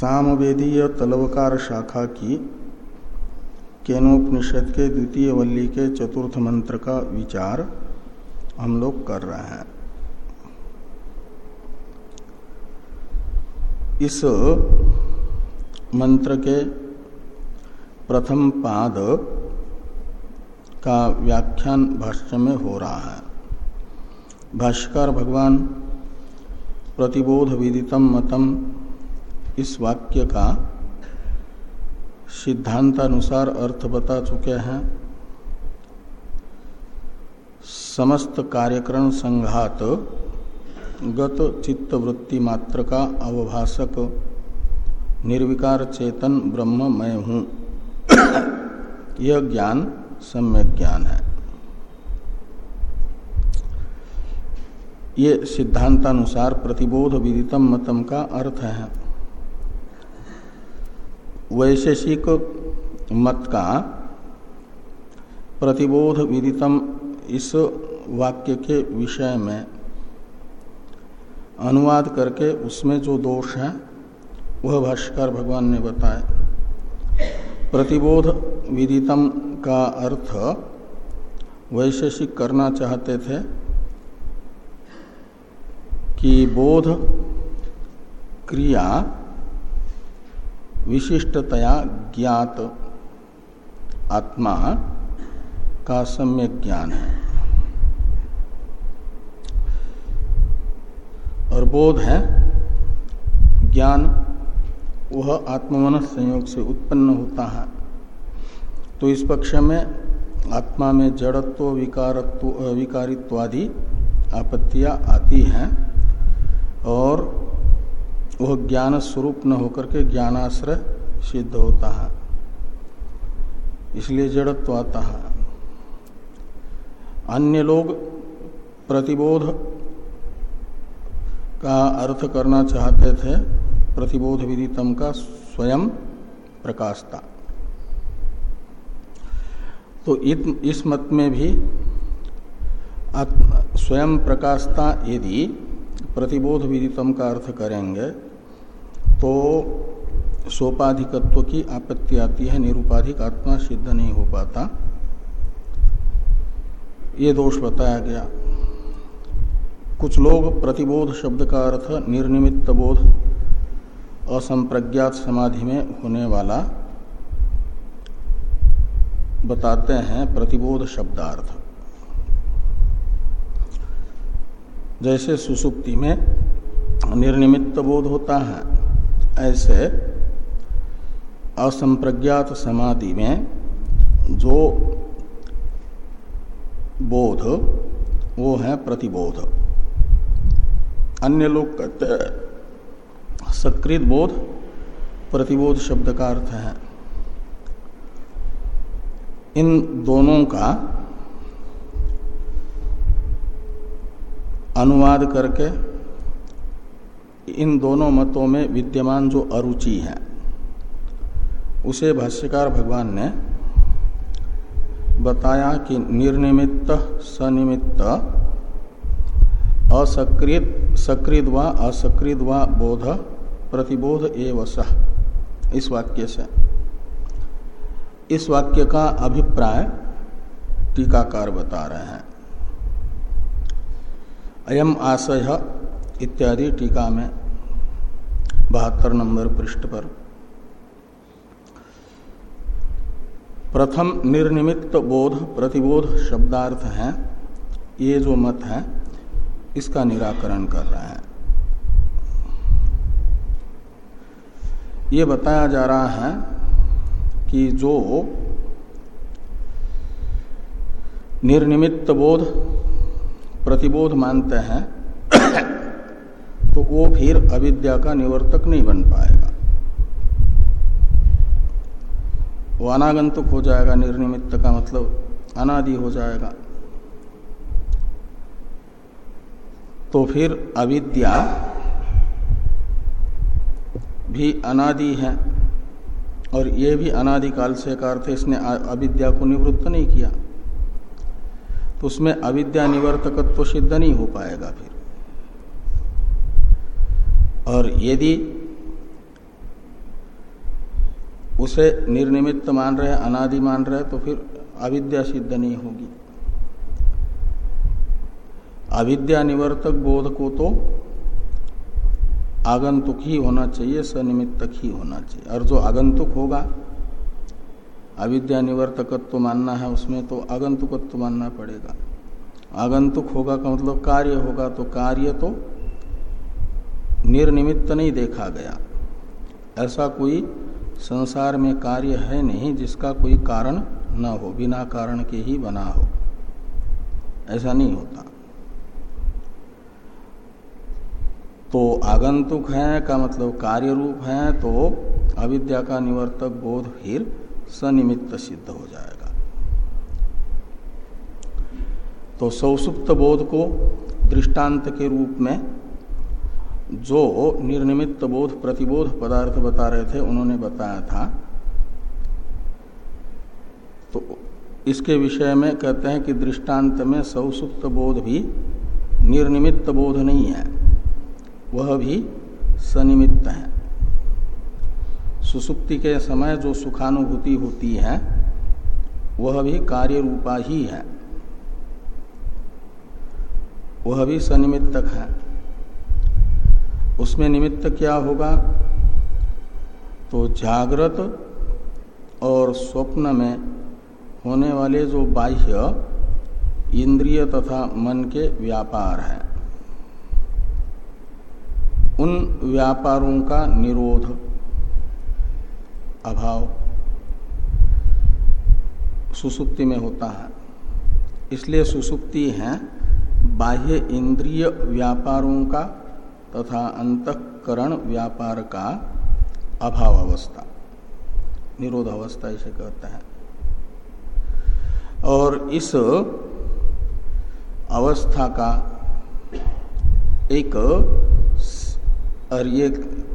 सामवेदीय तलवकार शाखा की केनोपनिषद के द्वितीय वल्ली के चतुर्थ मंत्र का विचार हम लोग कर रहे हैं। इस मंत्र के प्रथम पाद का व्याख्यान भाष्य में हो रहा है। भाष्यकार भगवान प्रतिबोध विदितम मतम इस वाक्य का सिद्धांतानुसार अर्थ बता चुके हैं। समस्त कार्यक्रम संघात गत चित्त वृत्ति मात्र का अवभाषक निर्विकार चेतन ब्रह्म मैं हूँ। यह ज्ञान सम्यक ज्ञान है। ये सिद्धांतानुसार प्रतिबोध विदितम मतम का अर्थ है। वैशेषिक मत का प्रतिबोध विदितम इस वाक्य के विषय में अनुवाद करके उसमें जो दोष है, वह भाष्कर भगवान ने बताया प्रतिबोध विदितम का अर्थ वैशेषिक करना चाहते थे कि बोध क्रिया विशिष्टतया ज्ञात आत्मा का सम्यक ज्ञान है और बोध है, ज्ञान वह आत्मवन संयोग से उत्पन्न होता है। तो इस पक्ष में आत्मा में जड़त्व, विकारत्व विकारित्वादि आपत्तियाँ आती हैं और वह ज्ञान स्वरूप न होकर के ज्ञानाश्रय सिद्ध होता है। इसलिए जड़त्व आता है अन्य लोग प्रतिबोध का अर्थ करना चाहते थे, प्रतिबोध विदितम का स्वयं प्रकाशता। तो इस मत में भी स्वयं प्रकाशता यदि प्रतिबोध विदितम का अर्थ करेंगे तो सोपाधिकत्व की आपत्ति आती है, निरुपाधिक आत्मा सिद्ध नहीं हो पाता। ये दोष बताया गया। कुछ लोग प्रतिबोध शब्द का अर्थ निर्निमित्त बोध, असंप्रज्ञात समाधि में होने वाला बताते हैं प्रतिबोध शब्दार्थ। जैसे सुसुप्ति में निर्निमित्त बोध होता है ऐसे असंप्रज्ञात समाधि में जो बोध, वो है प्रतिबोध। अन्य लोग कहते सकृत बोध, प्रतिबोध शब्द का अर्थ है। इन दोनों का अनुवाद करके इन दोनों मतों में विद्यमान जो अरुचि है, उसे भाष्यकार भगवान ने बताया कि निर्निमित्त, सनिमित्त, असकृत सकृत व असकृत व बोध, प्रतिबोध एव सह इस वाक्य से। इस वाक्य का अभिप्राय टीकाकार बता रहे हैं। अयम आशय इत्यादि टीका में बहत्तर नंबर पृष्ठ पर। प्रथम निर्निमित्त बोध, प्रतिबोध शब्दार्थ है। ये जो मत है, इसका निराकरण कर रहा है। ये बताया जा रहा है कि जो निर्निमित्त बोध, प्रतिबोध मानते हैं तो वो फिर अविद्या का निवर्तक नहीं बन पाएगा। वो अनागंतुक हो जाएगा, निर्निमित्त का मतलब अनादि हो जाएगा। तो फिर अविद्या भी अनादि है और ये भी अनादि काल से का अर्थ इसने अविद्या को निवृत्त नहीं किया। तो उसमें अविद्या निवर्तकत्व सिद्ध नहीं हो पाएगा फिर। और यदि उसे निर्निमित्त मान रहे, अनादि मान रहे तो फिर अविद्या सिद्ध नहीं होगी। अविद्या निवर्तक बोध को तो आगंतुक ही होना चाहिए सनिमित्तक ही होना चाहिए। और जो आगंतुक होगा, अविद्या निवर्तकत्व मानना है उसमें तो आगंतुकत्व मानना पड़ेगा। आगंतुक होगा का मतलब कार्य होगा तो कार्य तो निर्निमित्त नहीं देखा गया। ऐसा कोई संसार में कार्य है नहीं जिसका कोई कारण न हो, बिना कारण के ही बना हो। ऐसा नहीं होता। तो आगंतुक है का मतलब कार्य रूप है तो अविद्या का निवर्तक बोध फिर सनिमित्त सिद्ध हो जाएगा। तो सौसुप्त बोध को दृष्टांत के रूप में जो निर्निमित्त बोध, प्रतिबोध पदार्थ बता रहे थे, उन्होंने बताया था। तो इसके विषय में कहते हैं कि दृष्टांत में सौसुप्त बोध भी निर्निमित्त बोध नहीं है, वह भी सनिमित्त है। सुसुप्ति के समय जो सुखानुभूति होती है, वह भी कार्य रूपा ही है। वह भी सनिमित्तक है। उसमें निमित्त क्या होगा? तो जागृत और स्वप्न में होने वाले जो बाह्य इंद्रिय तथा मन के व्यापार हैं, उन व्यापारों का निरोध, अभाव सुसुप्ति में होता है। इसलिए सुसुप्ति है बाह्य इंद्रिय व्यापारों का तथा अंतकरण व्यापार का अभाव अवस्था, निरोध अवस्था इसे कहते हैं। और इस अवस्था का एक और ये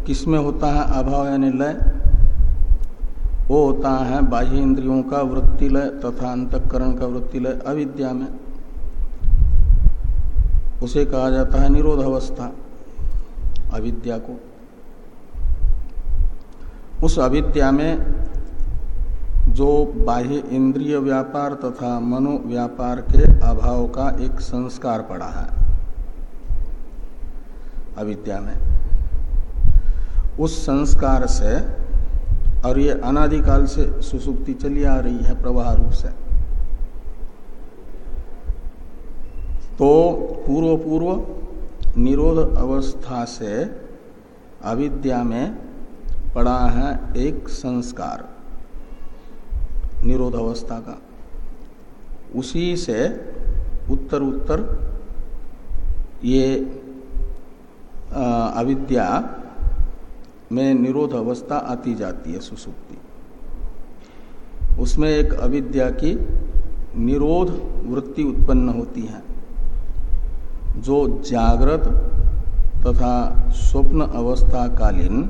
किसमें होता है अभाव यानी लय? वो होता है बाह्य इंद्रियों का वृत्ति लय तथा अंतकरण का वृत्ति लय अविद्या में। उसे कहा जाता है निरोध अवस्था। अविद्या को। उस अविद्या में जो बाह्य इंद्रिय व्यापार तथा मनो व्यापार के अभाव का एक संस्कार पड़ा है, अविद्या में। उस संस्कार से और ये अनादिकाल से सुसुप्ति चली आ रही है प्रवाह रूप से। तो पूर्व पूर्व निरोध अवस्था से अविद्या में पड़ा है एक संस्कार, निरोध अवस्था का। उसी से उत्तर उत्तर ये अविद्या में निरोध अवस्था आती जाती है, सुसुप्ति। उसमें एक अविद्या की निरोध वृत्ति उत्पन्न होती है। जो जागृत तथा स्वप्न अवस्था कालीन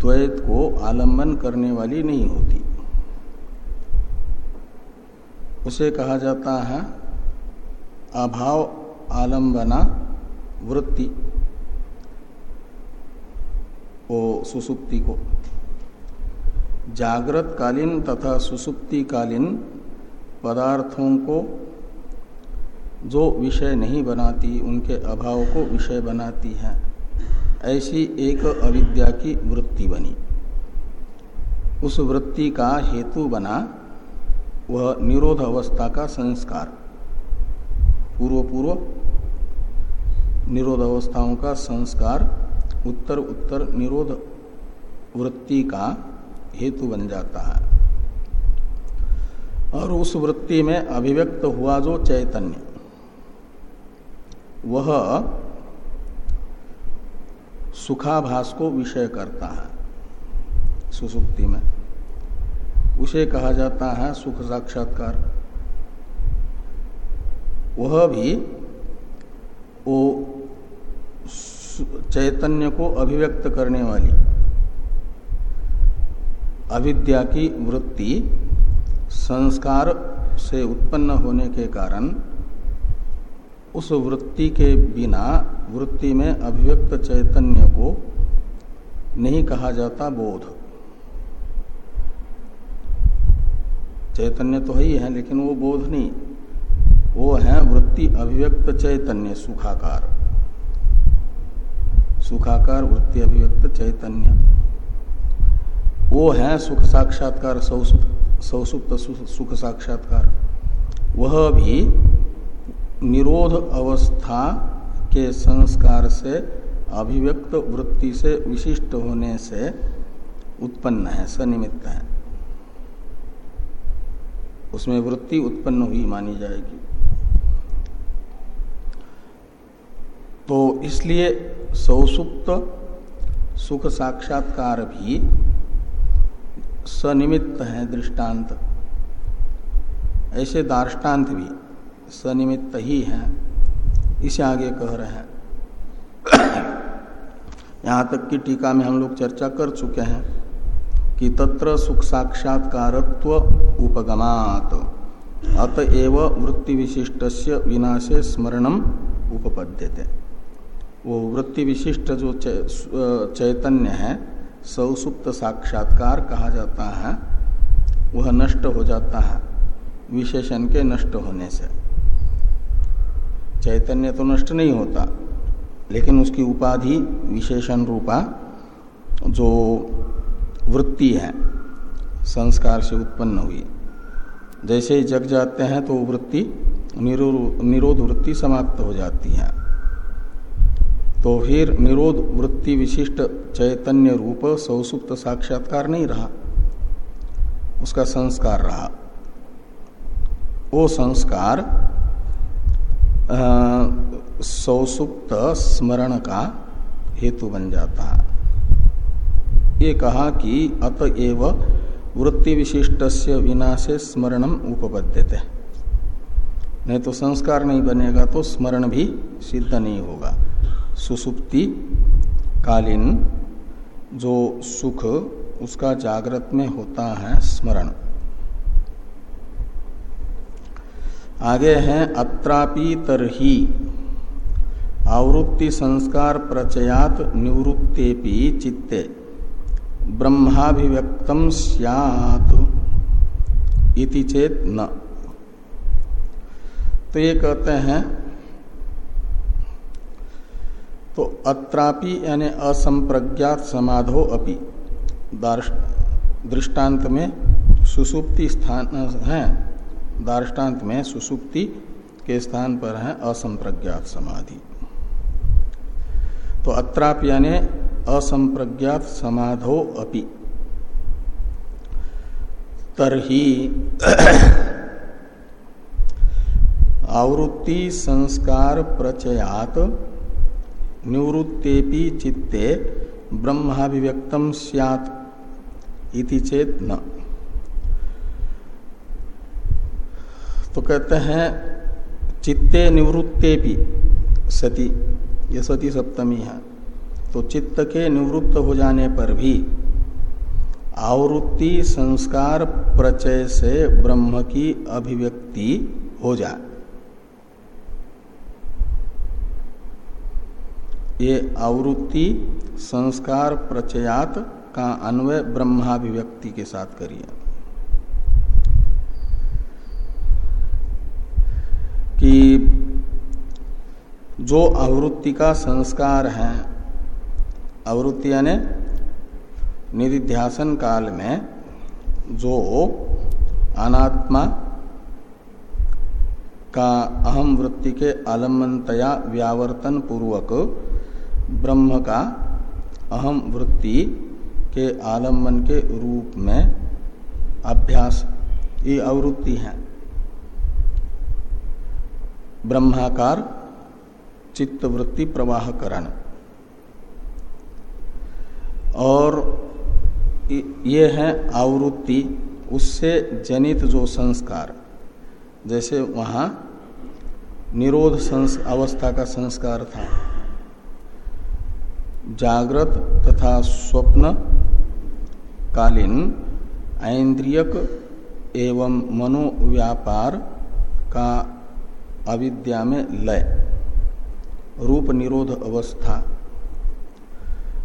द्वैत को आलंबन करने वाली नहीं होती। उसे कहा जाता है अभाव आलंबना वृत्ति वो सुसुप्ति को। जागृत कालीन तथा सुसुप्ति कालीन पदार्थों को जो विषय नहीं बनाती, उनके अभाव को विषय बनाती है। ऐसी एक अविद्या की वृत्ति बनी। उस वृत्ति का हेतु बना वह निरोध अवस्था का संस्कार। पूर्व पूर्व निरोध अवस्थाओं का संस्कार उत्तर उत्तर निरोध वृत्ति का हेतु बन जाता है। और उस वृत्ति में अभिव्यक्त हुआ जो चैतन्य। वह सुखाभास को विषय करता है, सुसुप्ति में। उसे कहा जाता है सुख साक्षात्कार। वह भी वो चैतन्य को अभिव्यक्त करने वाली। अविद्या की वृत्ति संस्कार से उत्पन्न होने के कारण उस वृत्ति के बिना, वृत्ति में अभिव्यक्त चैतन्य को नहीं कहा जाता बोध। चैतन्य तो ही है लेकिन वो बोध नहीं। वो है वृत्ति अभिव्यक्त चैतन्य, सुखाकार। सुखाकार, वृत्ति अभिव्यक्त चैतन्य। वो है सुख साक्षात्कार सौसुप्त सुख साक्षात्कार। वह भी निरोध अवस्था के संस्कार से, अभिव्यक्त वृत्ति से विशिष्ट होने से उत्पन्न है सनिमित्त है। उसमें वृत्ति उत्पन्न हुई मानी जाएगी। तो इसलिए सौसुप्त सुख साक्षात्कार भी सनिमित्त है, दृष्टांत। ऐसे दार्टान्त भी सनिमित्त ही है। इसे आगे कह रहे हैं। यहाँ तक की टीका में हम लोग चर्चा कर चुके हैं कि तत्र सुख साक्षात्कारत्व उपगमात। अतएव वृत्ति विशिष्ट से विनाशे स्मरणम उपपद्यते। वो वृत्ति विशिष्ट जो चैतन्य है, सौसुप्त साक्षात्कार कहा जाता है, वह नष्ट हो जाता है, विशेषण के नष्ट होने से। चैतन्य तो नष्ट नहीं होता, लेकिन उसकी उपाधि विशेषण रूपा जो वृत्ति है, संस्कार से उत्पन्न हुई। जैसे ही जग जाते हैं तो वृत्ति, निरोध वृत्ति समाप्त हो जाती है। तो फिर निरोध वृत्ति विशिष्ट चैतन्य रूप सौसुप्त साक्षात्कार नहीं रहा। उसका संस्कार रहा। वो संस्कार सौसुप्त स्मरण का हेतु बन जाता। है ये कहा कि अतएव वृत्ति विशिष्ट से विनाशे स्मरणम उपपद्यते। नहीं तो संस्कार नहीं बनेगा तो स्मरण भी सिद्ध नहीं होगा। सुसुप्ति कालीन जो सुख, उसका जागृत में होता है स्मरण। आगे हैं, अत्रापि तरही। आवृत्ति संस्कार प्रचयात निवृत्तेपि चित्ते। ब्रह्माभिव्यक्तम सियात इति चेत न। तो ये कहते हैं तो अत्रापि यानी असंप्रज्ञात समाधो अपि। दृष्टांत में सुसुप्ति स्थान है। दार्टान्त में सुसुप्ति के स्थान पर है असंप्रज्ञात समाधि। तो अत्राप यानी असंप्रज्ञात समाधो अपि। तरही आवृत्ति संस्कार प्रचयात निवृत्तेपि चित्ते ब्रह्माभिव्यक्तम सियात इति चेत न। तो कहते हैं, चित्ते निवृत्ते भी सती, ये सती सप्तमी है। तो चित्त के निवृत्त हो जाने पर भी आवृत्ति संस्कार प्रचय से ब्रह्म की अभिव्यक्ति हो जाए ये आवृत्ति संस्कार प्रचयात का अन्वय ब्रह्माभिव्यक्ति के साथ करिए। कि जो आवृत्ति का संस्कार है आवृत्ति यानी निधिध्यासन काल में जो अनात्मा का अहम वृत्ति के आलम्बनतया व्यावर्तन पूर्वक ब्रह्म का अहम वृत्ति के आलंबन के रूप में अभ्यास ये आवृत्ति है। ब्रह्माकार चित्त वृत्ति प्रवाह करण। और ये है आवृत्ति, उससे जनित जो संस्कार, जैसे वहाँ निरोध अवस्था का संस्कार था। जागृत तथा स्वप्न, कालीन, ऐन्द्रियक एवं मनोव्यापार का अविद्या में लय, रूप निरोध अवस्था,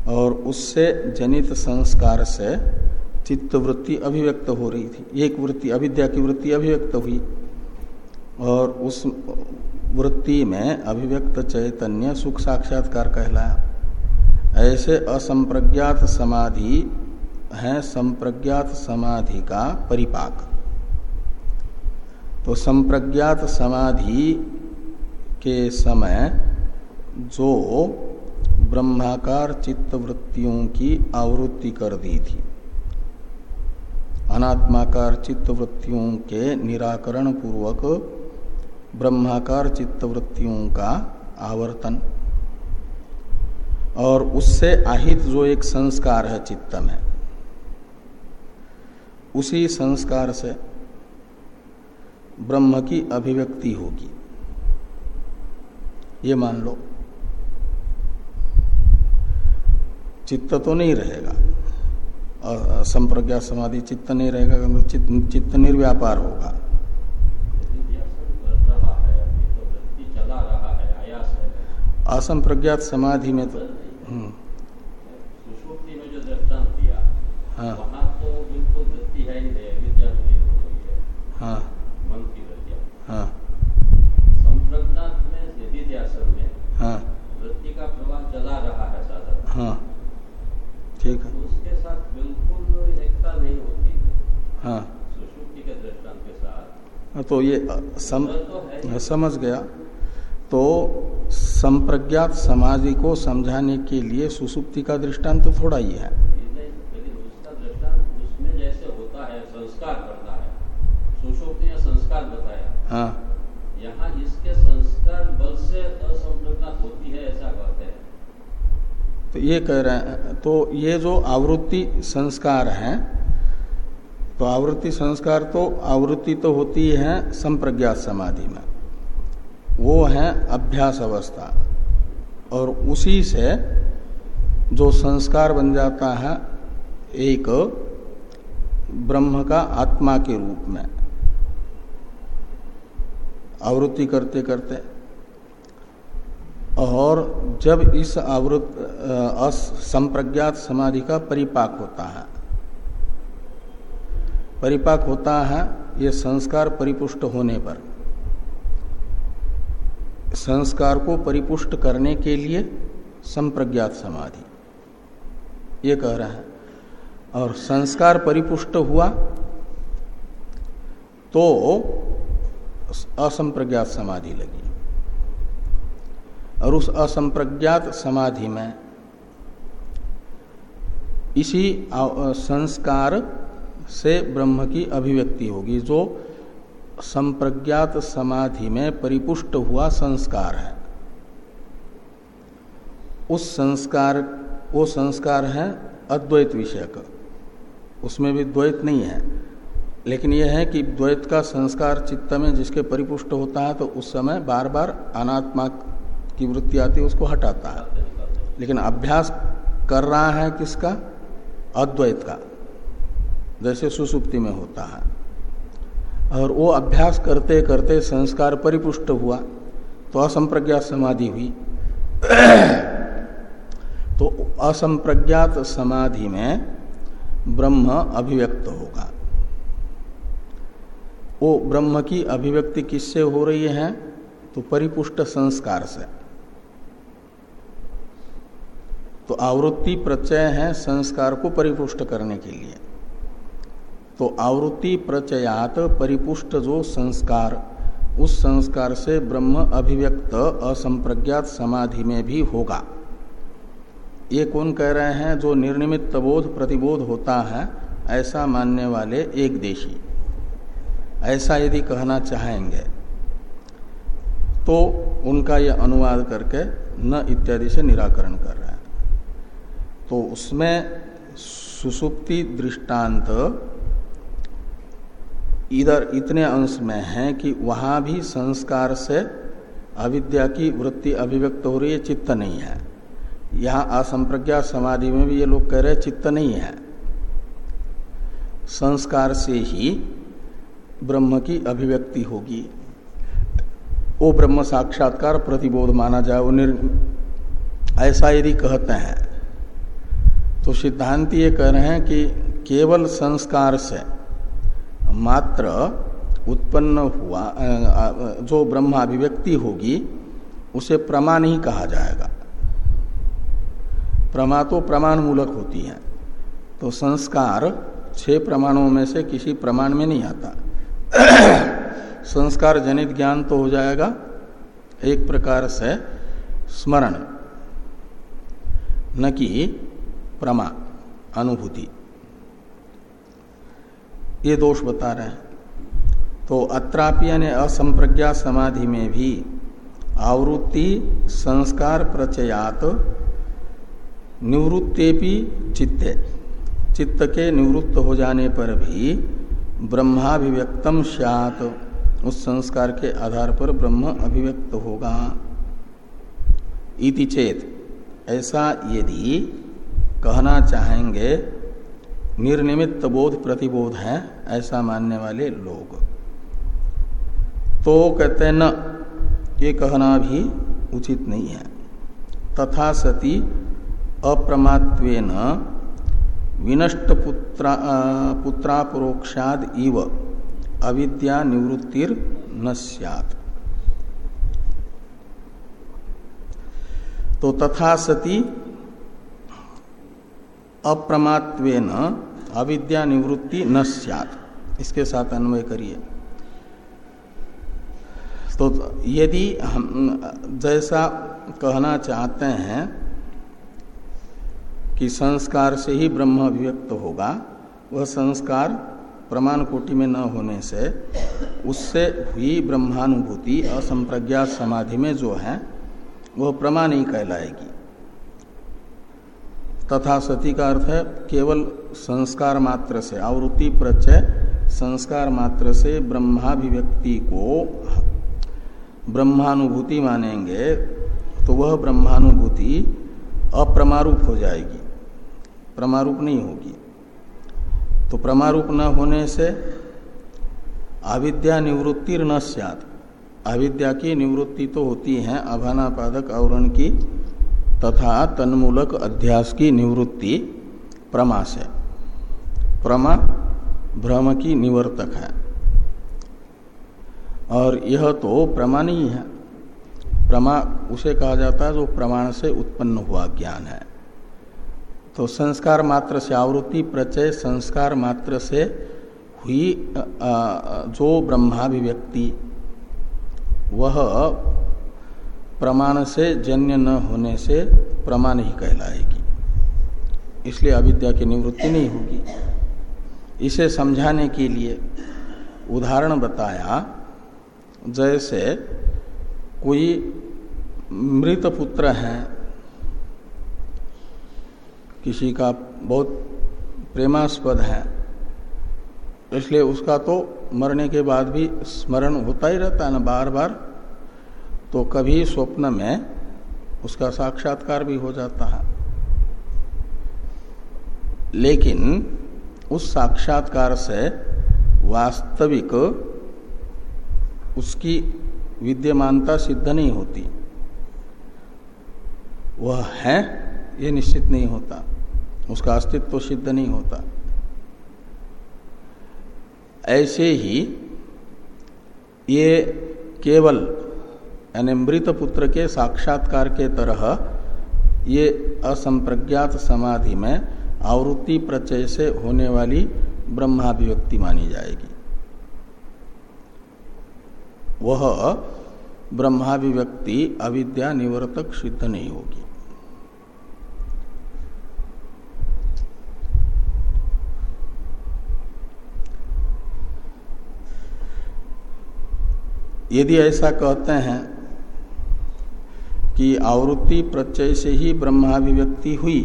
और उससे जनित संस्कार से चित्त वृत्ति अभिव्यक्त हो रही थी। एक वृत्ति, अविद्या की वृत्ति अभिव्यक्त हुई, और उस वृत्ति में अभिव्यक्त चैतन्य सुख साक्षात्कार कहलाया। ऐसे असंप्रज्ञात समाधि है, संप्रज्ञात समाधि का परिपाक। तो संप्रज्ञात समाधि के समय जो ब्रह्माकार चित्त वृत्तियों की आवृत्ति कर दी थी, अनात्माकार चित्त वृत्तियों के निराकरण पूर्वक ब्रह्माकार चित्त वृत्तियों का आवर्तन, और उससे आहित जो एक संस्कार है चित्त में उसी संस्कार से ब्रह्म की अभिव्यक्ति होगी। ये मान लो। चित्त तो नहीं रहेगा। संप्रज्ञा समाधि चित्त नहीं रहेगा तो चित्त, चित्त निर्व्यापार होगा। असंप्रज्ञात समाधि में तो हम्म। है ही नहीं विद्या हाँ मन की वृत्तियाँ हाँ। हाँ। वृत्ति का प्रवाह चला रहा है साधन हाँ। ठीक है। तो उसके साथ बिल्कुल एकता नहीं होती। हाँ। सुषुप्ति के दृष्टांत के साथ। तो ये सम, तो समझ गया। तो संप्रज्ञात समाधि को समझाने के लिए सुसुप्ति का दृष्टांत तो थोड़ा ही है संस्कार बताया हाँ। यहाँ इसके संस्कार बल से होती है ऐसा कहते हैं। तो ये कह रहे हैं तो ये जो आवृत्ति संस्कार है तो आवृत्ति संस्कार तो आवृत्ति तो होती है संप्रज्ञात समाधि में। वो है अभ्यास अवस्था। और उसी से जो संस्कार बन जाता है एक ब्रह्म का आत्मा के रूप में। आवृत्ति करते करते। और जब इस आवृत संप्रज्ञात समाधि का परिपाक होता है, परिपाक होता है ये संस्कार परिपुष्ट होने पर। संस्कार को परिपुष्ट करने के लिए संप्रज्ञात समाधि। ये कह रहे हैं। और संस्कार परिपुष्ट हुआ तो असंप्रज्ञात समाधि लगी। और उस असंप्रज्ञात समाधि में इसी संस्कार से ब्रह्म की अभिव्यक्ति होगी, जो संप्रज्ञात समाधि में परिपुष्ट हुआ संस्कार है। उस संस्कार, वो संस्कार है अद्वैत विषयक। उसमें भी द्वैत नहीं है। लेकिन यह है कि द्वैत का संस्कार चित्त में जिसके परिपुष्ट होता है तो उस समय बार बार अनात्मा की वृत्ति आती है, उसको हटाता है। लेकिन अभ्यास कर रहा है किसका? अद्वैत का। जैसे सुसुप्ति में होता है। और वो अभ्यास करते करते संस्कार परिपुष्ट हुआ तो असंप्रज्ञात समाधि हुई। तो असंप्रज्ञात समाधि में ब्रह्म अभिव्यक्त होगा। वो ब्रह्म की अभिव्यक्ति किससे हो रही है? तो परिपुष्ट संस्कार से। तो आवृत्ति प्रत्यय है संस्कार को परिपुष्ट करने के लिए। तो आवृत्ति प्रचयात परिपुष्ट जो संस्कार, उस संस्कार से ब्रह्म अभिव्यक्त असंप्रज्ञात समाधि में भी होगा। ये कौन कह रहे हैं? जो निर्निमित्त बोध प्रतिबोध होता है, ऐसा मानने वाले एक देशी। ऐसा यदि कहना चाहेंगे तो उनका यह अनुवाद करके न इत्यादि से निराकरण कर रहे हैं। तो उसमें सुसुप्ति दृष्टांत इधर इतने अंश में है कि वहाँ भी संस्कार से अविद्या की वृत्ति अभिव्यक्त हो रही है, चित्त नहीं है। यहाँ असंप्रज्ञा समाधि में भी ये लोग कह रहे हैं, चित्त नहीं है। संस्कार से ही ब्रह्म की अभिव्यक्ति होगी। वो ब्रह्म साक्षात्कार प्रतिबोध माना जाए, वो ऐसा यदि कहते हैं तो सिद्धांत ये कह रहे हैं कि केवल संस्कार से मात्र उत्पन्न हुआ जो ब्रह्म अभिव्यक्ति होगी, उसे प्रमा नहीं कहा जाएगा। प्रमा तो प्रमाण मूलक होती है तो संस्कार छह प्रमाणों में से किसी प्रमाण में नहीं आता। संस्कार जनित ज्ञान तो हो जाएगा। एक प्रकार से स्मरण। न कि प्रमा, अनुभूति। ये दोष बता रहे हैं। तो अत्रापि यानी असंप्रज्ञा समाधि में भी आवृत्ति संस्कार प्रचयात निवृत्तेपि चित्ते। चित्त के निवृत्त हो जाने पर भी ब्रह्माभिव्यक्तम स्यात। उस संस्कार के आधार पर ब्रह्म अभिव्यक्त होगा। इति चेत। ऐसा यदि कहना चाहेंगे, निर्निमित्त बोध प्रतिबोध है, ऐसा मानने वाले लोग। तो कहते न, ये कहना भी उचित नहीं है। तथा सती अप्रमात्वेन विनष्ट पुत्रा पुत्रापरोक्षाद इव। अविद्या निवृत्तिर न तो तथा सती अप्रमात्वेन अविद्या निवृत्ति न इसके साथ अन्वय करिए। तो यदि हम, जैसा कहना चाहते हैं कि संस्कार से ही ब्रह्म अभिव्यक्त होगा। वह संस्कार प्रमाण कोटि में न होने से, उससे हुई ब्रह्मानुभूति असंप्रज्ञात समाधि में जो है, वह प्रमाण ही कहलाएगी। तथा सती का अर्थ है, केवल संस्कार मात्र से, आवृत्ति प्रत्यय संस्कार मात्र से ब्रह्माभिव्यक्ति को ब्रह्मानुभूति मानेंगे तो वह ब्रह्मानुभूति अप्रमारूप हो जाएगी। प्रमारूप नहीं होगी। तो प्रमारूप न होने से अविद्या निवृत्ति न सत अविद्या की निवृत्ति तो होती है, अभानापादक आवरण की तथा तन्मूलक अध्यास की निवृत्ति प्रमा से। प्रमा भ्रम की निवर्तक है। और यह तो प्रमा है। प्रमा, उसे कहा जाता है जो प्रमाण से उत्पन्न हुआ ज्ञान है। तो संस्कार मात्र से, आवृत्ति प्रचय संस्कार मात्र से हुई जो ब्रह्माभिव्यक्ति। वह प्रमाण से, जन्य न होने से प्रमाण ही कहलाएगी। इसलिए अविद्या की निवृत्ति नहीं होगी। इसे समझाने के लिए उदाहरण बताया, जैसे कोई मृत पुत्र है किसी का बहुत प्रेमास्पद है, इसलिए उसका तो मरने के बाद भी स्मरण होता ही रहता है ना बार बार तो कभी स्वप्न में उसका साक्षात्कार भी हो जाता है। लेकिन उस साक्षात्कार से वास्तविक उसकी विद्यमानता सिद्ध नहीं होती। वह है, ये निश्चित नहीं होता। उसका अस्तित्व सिद्ध नहीं होता। ऐसे ही ये केवल, यानी मृत पुत्र के साक्षात्कार के तरह ये असंप्रज्ञात समाधि में आवृत्ति प्रचय से होने वाली ब्रह्माभिव्यक्ति मानी जाएगी। वह ब्रह्माभिव्यक्ति अविद्या निवर्तक सिद्ध नहीं होगी। यदि ऐसा कहते हैं कि आवृत्ति प्रत्यय से ही ब्रह्माभिव्यक्ति हुई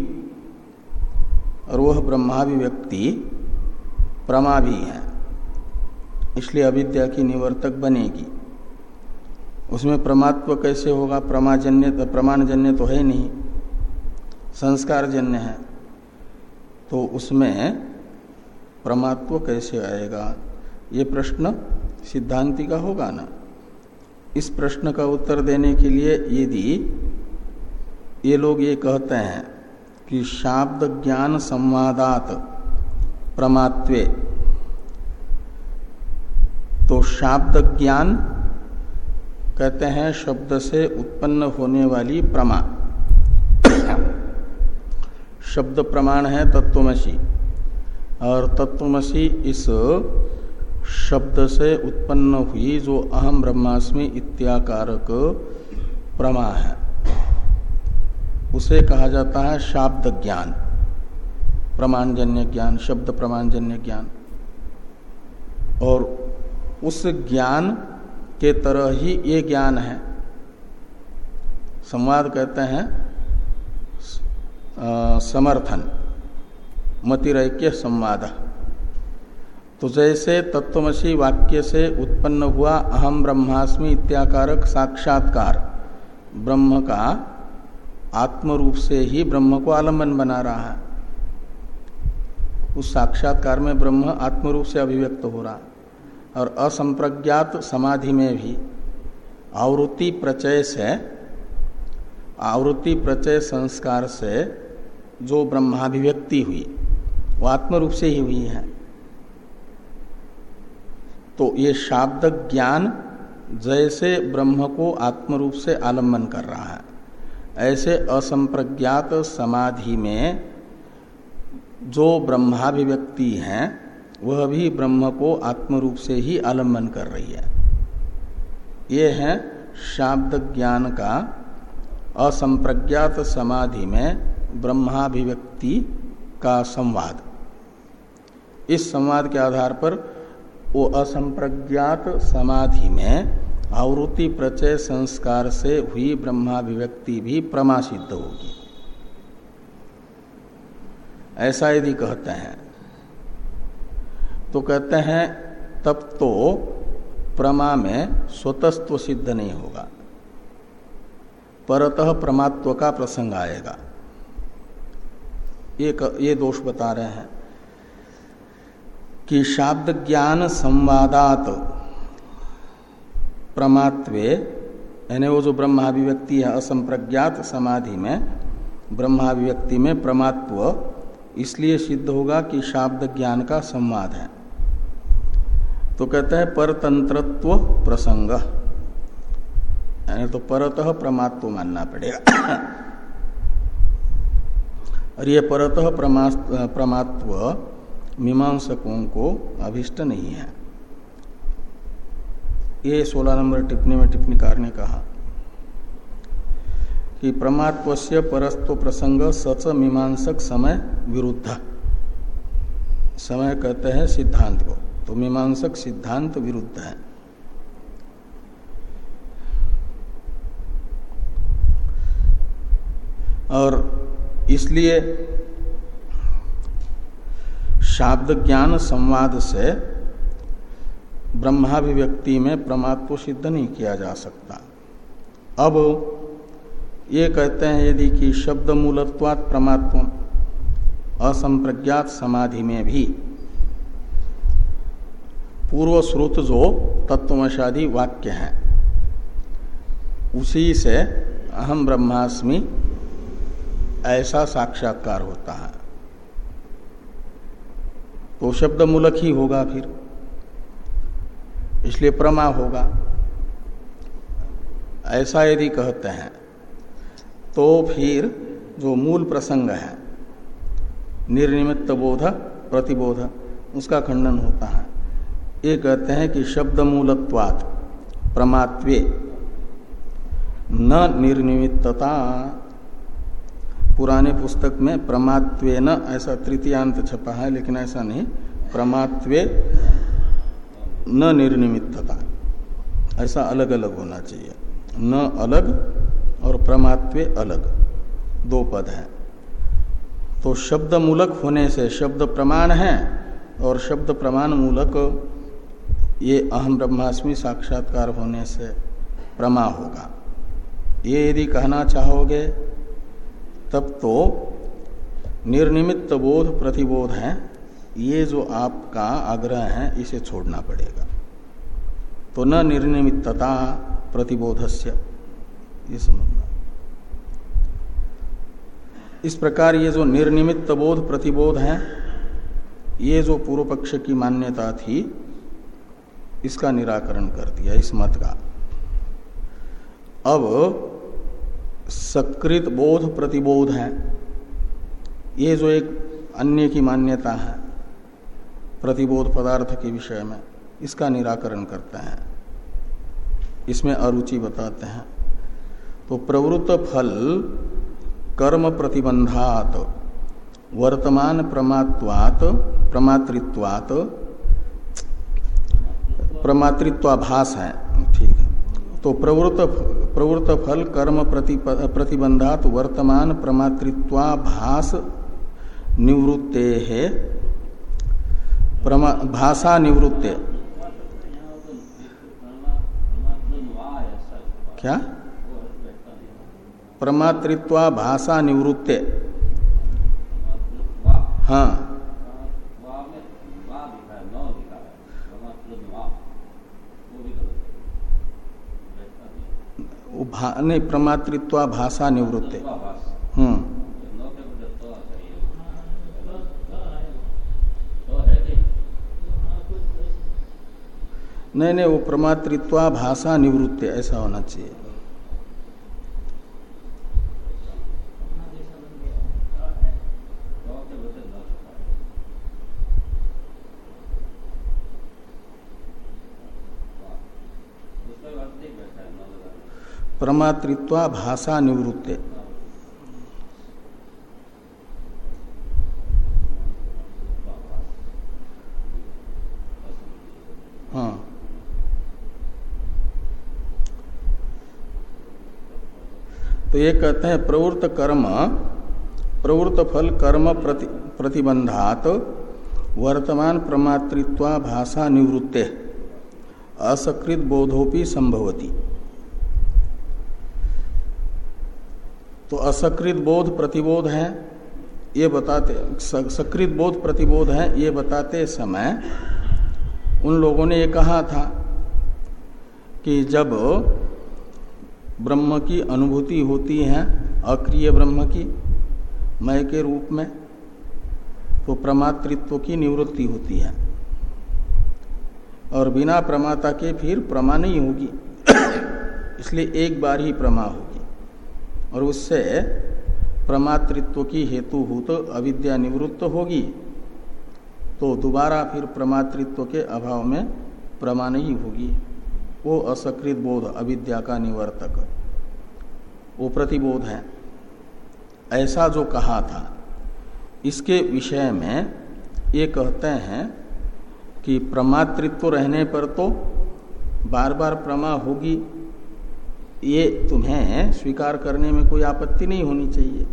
और वह ब्रह्माभिव्यक्ति प्रमा भी है, इसलिए अविद्या की निवर्तक बनेगी। उसमें प्रमात्व कैसे होगा? प्रमाजन्य प्रमाणजन्य तो है नहीं संस्कार जन्य है। तो उसमें प्रमात्व कैसे आएगा? ये प्रश्न सिद्धांति का होगा ना? इस प्रश्न का उत्तर देने के लिए यदि ये लोग ये कहते हैं कि शाब्द ज्ञान संवादात प्रमात्वे तो शाब्द ज्ञान कहते हैं शब्द से उत्पन्न होने वाली प्रमा। शब्द प्रमाण है तत्वमसी, और तत्वमसी इस शब्द से उत्पन्न हुई जो अहम ब्रह्मास्मि इत्याकारक प्रमा है। उसे कहा जाता है शाब्द ज्ञान। प्रमाणजन्य ज्ञान, शब्द प्रमाणजन्य ज्ञान। और उस ज्ञान के तरह ही ये ज्ञान है। संवाद कहते हैं समर्थन, मतिरैक्य संवाद। तो जैसे तत्वमसी वाक्य से उत्पन्न हुआ अहम ब्रह्मास्मि इत्याकारक साक्षात्कार। ब्रह्म का आत्म रूप से ही ब्रह्म को आलंबन बना रहा है। उस साक्षात्कार में ब्रह्म आत्म रूप से अभिव्यक्त हो रहा और असंप्रज्ञात समाधि में भी आवृत्ति प्रचय से, आवृत्ति प्रचय संस्कार से जो ब्रह्माभिव्यक्ति हुई, वो आत्म रूप से ही हुई है। तो ये शाब्द ज्ञान जैसे ब्रह्म को आत्म रूप से आलंबन कर रहा है। ऐसे असंप्रज्ञात समाधि में जो ब्रह्माभिव्यक्ति है, वह भी ब्रह्म को आत्म रूप से ही आलंबन कर रही है। ये है शाब्द ज्ञान का असंप्रज्ञात समाधि में ब्रह्माभिव्यक्ति का संवाद। इस संवाद के आधार पर वो असंप्रज्ञात समाधि में आवृत्ति प्रचय संस्कार से हुई ब्रह्माभिव्यक्ति भी प्रमा सिद्ध होगी। ऐसा यदि कहते हैं तो कहते हैं, तब तो प्रमा में स्वतस्व सिद्ध नहीं होगा। परतः प्रमात्व का प्रसंग आएगा। ये ये दोष बता रहे हैं। कि शाब्द ज्ञान संवादात प्रमात्वे, यानी वो जो ब्रह्माभिव्यक्ति है, असंप्रज्ञात समाधि में, ब्रह्माभिव्यक्ति में प्रमात्व, इसलिए सिद्ध होगा कि शाब्द ज्ञान का संवाद है। तो कहते हैं परतंत्रत्व प्रसंग। तो परतः प्रमात्व मानना पड़ेगा। और ये परतः प्रमात्व मीमांसकों को अभिष्ट नहीं है। ये सोलह नंबर टिप्पणी में टिप्पणीकार ने कहा कि प्रमात्व से परस्व प्रसंग सच मीमांसक समय विरुद्ध। समय कहते हैं सिद्धांत को तो मीमांसक सिद्धांत विरुद्ध है। और इसलिए शाब्द ज्ञान संवाद से ब्रह्माभिव्यक्ति में प्रमात्व सिद्ध नहीं किया जा सकता। अब ये कहते हैं, यदि कि शब्द मूलत्वात् प्रमात्व असंप्रज्ञात समाधि में भी पूर्व श्रुत जो तत्वशादी वाक्य है। उसी से अहम ब्रह्मास्मि ऐसा साक्षात्कार होता है। तो शब्द मूलक ही होगा फिर। इसलिए प्रमा होगा। ऐसा यदि कहते हैं तो फिर जो मूल प्रसंग है, निर्निमित्त बोध, प्रतिबोध, उसका खंडन होता है। ये कहते हैं कि शब्द मूलत्वात् प्रमात्वे न निर्निमित्तता पुराने पुस्तक में प्रमात्वे न ऐसा तृतीयांत छपा है, लेकिन ऐसा नहीं। प्रमात्वे न निर्निमित्तता। ऐसा अलग अलग होना चाहिए। न अलग और प्रमात्वे अलग। दो पद है। तो शब्द मूलक होने से शब्द प्रमाण है, और शब्द प्रमाण मूलक ये अहम ब्रह्मास्मि साक्षात्कार होने से प्रमा होगा। ये यदि कहना चाहोगे तब तो निर्निमित्त बोध प्रतिबोध है। ये जो आपका आग्रह है, इसे छोड़ना पड़ेगा। तो न निर्निमित्तता प्रतिबोधस्य। ये समझना। इस प्रकार ये जो निर्निमित्त बोध प्रतिबोध है, ये जो पूर्व पक्ष की मान्यता थी, इसका निराकरण कर दिया, इस मत का। अब सकृत बोध प्रतिबोध है। ये जो एक अन्य की मान्यता है, प्रतिबोध पदार्थ के विषय में, इसका निराकरण करते हैं। इसमें अरुचि बताते हैं। तो प्रवृत्त फल कर्म प्रतिबंधात, वर्तमान प्रमात्वात, प्रमातृत्वात, प्रमातृत्वाभास है। ठीक है। तो प्रवृत्त प्रवृत्त फल कर्म प्रति प्रतिबंधात वर्तमान प्रमातृत्वाभास निवृत्ते है। प्रमा, भाषा निवृत्ते। क्या? प्रमातृत्वा भाषा निवृत्ते। हाँ। नहीं प्रमातृत्वा भाषा निवृत्त हम्म। नहीं नहीं वो प्रमातृत्वा भाषा निवृत्ति ऐसा होना चाहिए। प्रमातृत्वा भाषा निवृत्ति। तो ये कहते हैं प्रवृत्त कर्म प्रवृत्त फल कर्म प्रति, प्रतिबंधात वर्तमान प्रमातृत्वा भाषा निवृत्ते। असकृत बोधोपि संभवती। तो असकृत बोध प्रतिबोध है, ये बताते सकृत बोध प्रतिबोध है, ये बताते समय उन लोगों ने ये कहा था कि जब ब्रह्म की अनुभूति होती है, अक्रिय ब्रह्म की, मय के रूप में तो प्रमातृत्व की निवृत्ति होती है। और बिना प्रमाता के फिर प्रमा नहीं होगी। इसलिए एक बार ही प्रमा होगी और उससे प्रमातृत्व की हेतुभूत अविद्या निवृत्त होगी। तो दोबारा फिर प्रमातृत्व के अभाव में प्रमा नहीं होगी। वो असकृत बोध, अविद्या का निवर्तक। वो प्रतिबोध है। ऐसा जो कहा था, इसके विषय में ये कहते हैं कि प्रमातृत्व रहने पर तो बार बार प्रमा होगी ये तुम्हें स्वीकार करने में कोई आपत्ति नहीं होनी चाहिए।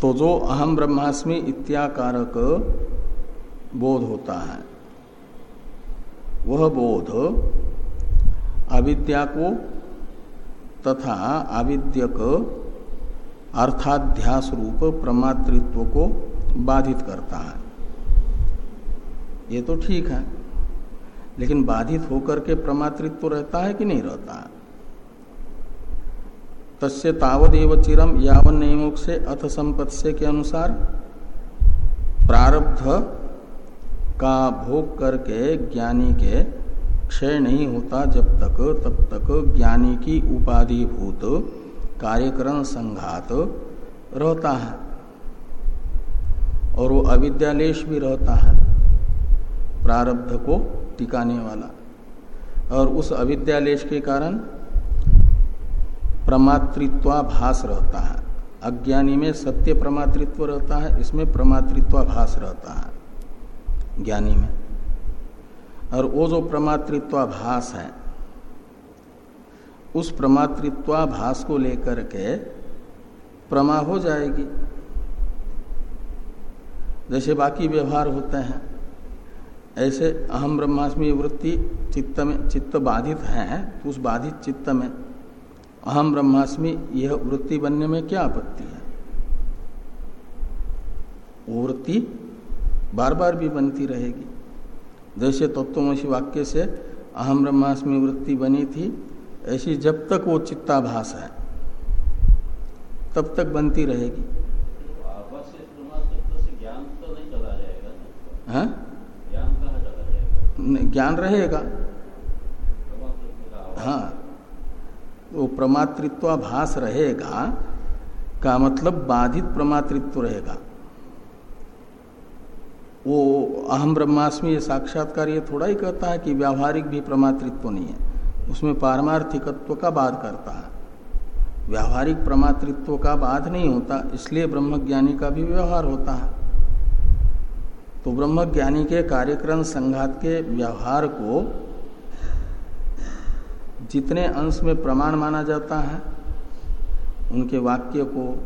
तो जो अहम ब्रह्मास्मि इत्याकारक बोध होता है, वह बोध अविद्या को तथा आविद्यक अर्थाध्यास रूप प्रमातृत्व को बाधित करता है। ये तो ठीक है। लेकिन बाधित होकर के प्रमातृत्व रहता है कि नहीं रहता? है तस्य तावदेव चिरम यावन नियमोक से अथ संपत् के अनुसार प्रारब्ध का भोग करके ज्ञानी के क्षय नहीं होता जब तक, तब तक ज्ञानी की उपाधि भूत कार्यकरण संघात रहता है। और वो अविद्यालेश भी रहता है। प्रारब्ध को टिकाने वाला। और उस अविद्यालेश के कारण प्रमातृत्वाभास रहता है। अज्ञानी में सत्य प्रमातृत्व रहता है, इसमें प्रमातृत्वाभास रहता है, ज्ञानी में। और वो जो प्रमातृत्वाभास है, उस प्रमातृत्वाभास को लेकर के प्रमा हो जाएगी। जैसे बाकी व्यवहार होते हैं ऐसे अहम ब्रह्मास्मि वृत्ति चित्त में चित्त बाधित है तो उस बाधित चित्त में अहम ब्रह्मास्मि यह वृत्ति बनने में क्या आपत्ति है? वो वृत्ति बार बार भी बनती रहेगी। जैसे तत्वमसी वाक्य से अहम ब्रह्मास्मि वृत्ति बनी थी ऐसी जब तक वो चित्ताभास है तब तक बनती रहेगी। ज्ञान हाँ? ज्ञान रहेगा। हाँ। वो प्रमातृत्वाभास रहेगा, का मतलब बाधित प्रमातृत्व रहेगा। वो अहम ब्रह्मास्मि ये साक्षात्कार ये थोड़ा ही कहता है कि व्यावहारिक भी प्रमातृत्व नहीं है। उसमें पारमार्थिकत्व का बाध करता है। व्यावहारिक प्रमातृत्व का बाध नहीं होता, इसलिए ब्रह्मज्ञानी का भी व्यवहार होता है। तो ब्रह्मज्ञानी के कार्यक्रम संघात के व्यवहार को जितने अंश में प्रमाण माना जाता है, उनके वाक्य को,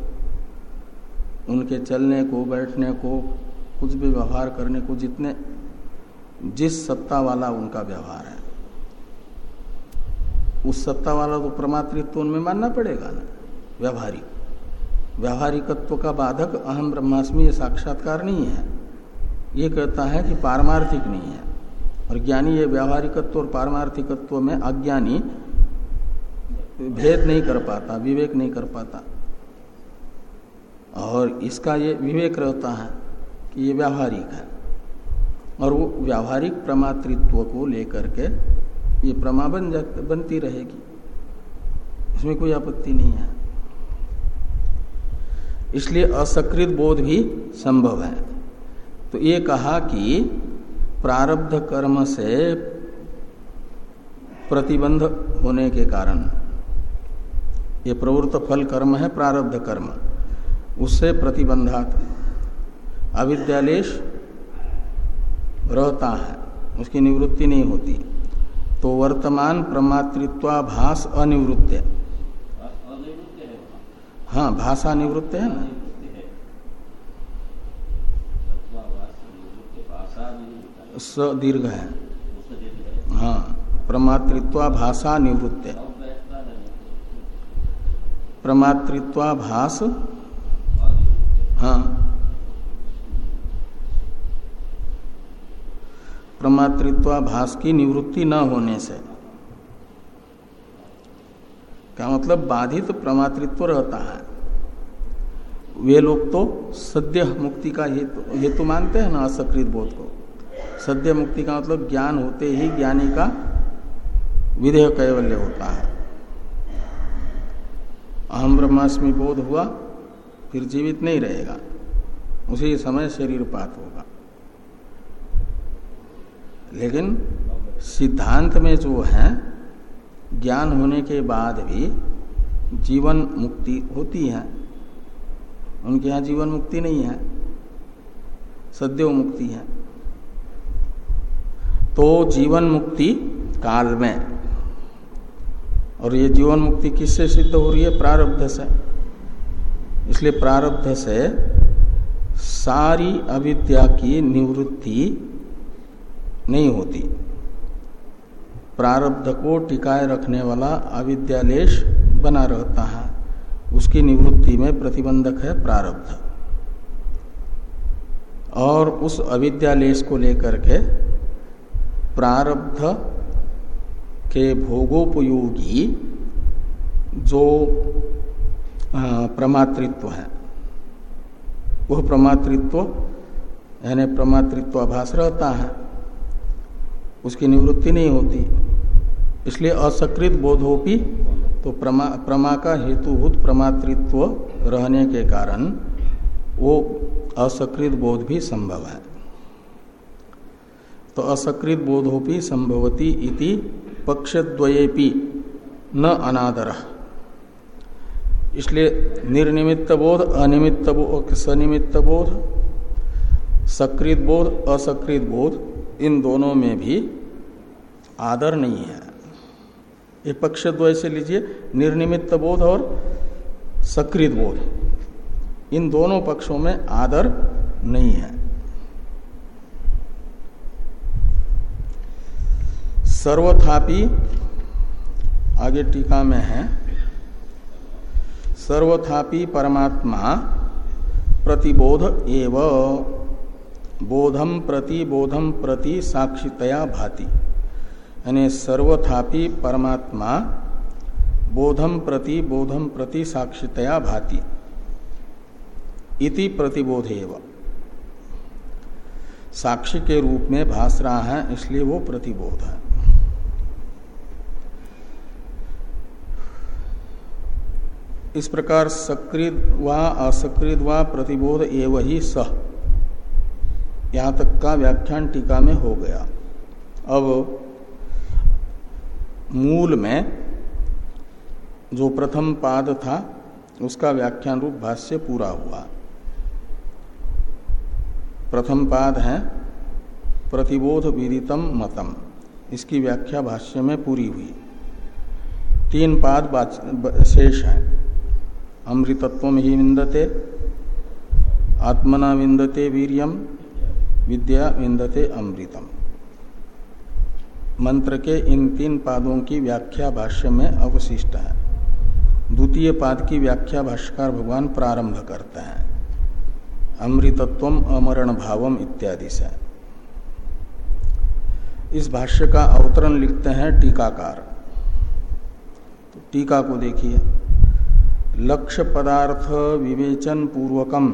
उनके चलने को, बैठने को, कुछ भी व्यवहार करने को जितने, जिस सत्ता वाला उनका व्यवहार है, उस सत्ता वाला तो प्रमातृत्व उनमें मानना पड़ेगा ना, व्यवहारिक। व्यवहारिकत्व का बाधक अहम ब्रह्मास्मि साक्षात्कार नहीं है। ये कहता है कि पारमार्थिक नहीं है। और ज्ञानी ये व्यवहारिकत्व और पारमार्थिकत्व में अज्ञानी भेद नहीं कर पाता, विवेक नहीं कर पाता। और इसका ये विवेक रहता है कि ये व्यावहारिक है। और वो व्यावहारिक प्रमातृत्व को लेकर के ये प्रमा बन बनती रहेगी। इसमें कोई आपत्ति नहीं है। इसलिए असकृत बोध भी संभव है। तो ये कहा कि प्रारब्ध कर्म से प्रतिबंध होने के कारण ये प्रवृत्त फल कर्म है प्रारब्ध कर्म। उससे प्रतिबंधात अविद्यालेश रहता है उसकी निवृत्ति नहीं होती। तो वर्तमान प्रमातृत्वाभास अनिवृत्त है। हाँ भाषा निवृत्त है ना? स दीर्घ है। हाँ प्रमातृत्वा भाषा निवृत्त प्रमातृत्वा भाष हाँ। प्रमातृत्वाभास की निवृत्ति न होने से। क्या मतलब? बाधित प्रमातृत्व रहता है। वे लोग तो सद्य मुक्ति का हेतु हेतु मानते हैं ना असकृत बोध को। सद्य मुक्ति का मतलब ज्ञान होते ही ज्ञानी का विधेय कैवल्य होता है। अहम ब्रह्मास्मि बोध हुआ, फिर जीवित नहीं रहेगा। उसी समय शरीर पात होगा। लेकिन सिद्धांत में जो है, ज्ञान होने के बाद भी जीवन मुक्ति होती है। उनके यहाँ जीवन मुक्ति नहीं है। सद्यो मुक्ति है। तो जीवन मुक्ति काल में। और ये जीवन मुक्ति किससे सिद्ध हो रही है? प्रारब्ध से। इसलिए प्रारब्ध से सारी अविद्या की निवृत्ति नहीं होती। प्रारब्ध को टिकाए रखने वाला अविद्यालेश बना रहता है। उसकी निवृत्ति में प्रतिबंधक है प्रारब्ध। और उस अविद्यालेश को लेकर के प्रारब्ध के भोगोपयोगी जो प्रमातृत्व है। वह प्रमातृत्व, यानी प्रमातृत्व आभास रहता है। उसकी निवृत्ति नहीं होती। इसलिए असकृत बोधोपी तो प्रमा प्रमा का हेतुभूत प्रमातृत्व रहने के कारण वो असकृत बोध भी संभव है। तो असकृत बोधोपि संभवती इति पक्षद्वयेपि न अनादर। इसलिए निर्निमित्त बोध, अनिमित्त बोध सनिमित्त बोध, सकृत बोध, असकृत बोध, इन दोनों में भी आदर नहीं है। ये पक्ष द्वय से लीजिए, निर्निमित्त बोध और सकृत बोध, इन दोनों पक्षों में आदर नहीं है। सर्वथापि आगे टीका में है, सर्वथापि परमात्मा प्रतिबोध एव बोधम प्रति बोधम प्रति साक्षितया भाति। यानी सर्वथापि परमात्मा बोधम प्रति बोधम प्रति साक्षितया भाति। इति प्रतिबोधेव साक्षी के रूप में भास रहा है, इसलिए वो प्रतिबोध है। इस प्रकार सकृत व असकृत व प्रतिबोध एवं ही सह। यहाँ तक का व्याख्यान टीका में हो गया। अब मूल में जो प्रथम पाद था, उसका व्याख्यान रूप भाष्य पूरा हुआ। प्रथम पाद है, प्रतिबोध विदितम मतम। इसकी व्याख्या भाष्य में पूरी हुई। तीन पाद शेष है। अमृतत्व ही विंदते आत्मना विंदते वीरियम विद्या विंदते अमृतम। मंत्र के इन तीन पादों की व्याख्या भाष्य में अवशिष्ट है। द्वितीय पाद की व्याख्या भाष्यकार भगवान प्रारंभ करते हैं। अमृतत्व, अमरण भावम इत्यादि से। इस भाष्य का अवतरण लिखते हैं टीकाकार। तो टीका को देखिए। लक्ष्य पदार्थ विवेचन पूर्वकम